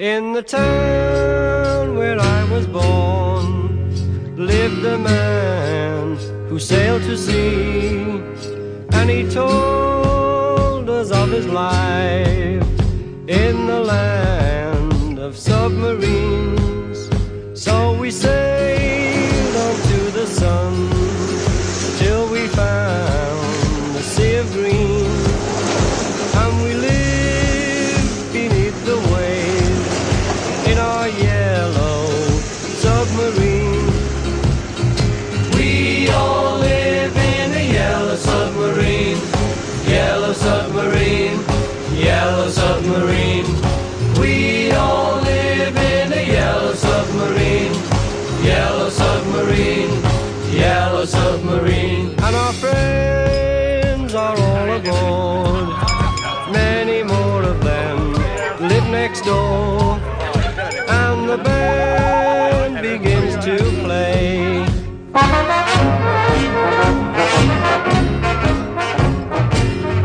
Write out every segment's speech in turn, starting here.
In the town where I was born lived a man who sailed to sea, and he told us of his life in the land of submarines. So we sailed on to the sun till we found the sea of green, submarine, yellow submarine. And our friends are all aboard. Many more of them live next door. And the band begins to play.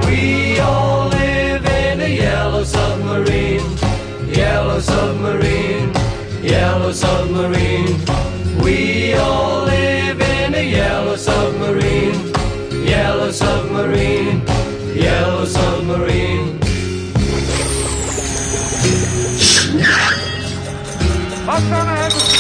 We all live in a yellow submarine, yellow submarine, yellow submarine. We all live in a yellow submarine, yellow submarine, yellow submarine. Post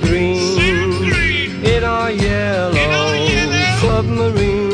green in our yellow submarine.